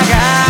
I got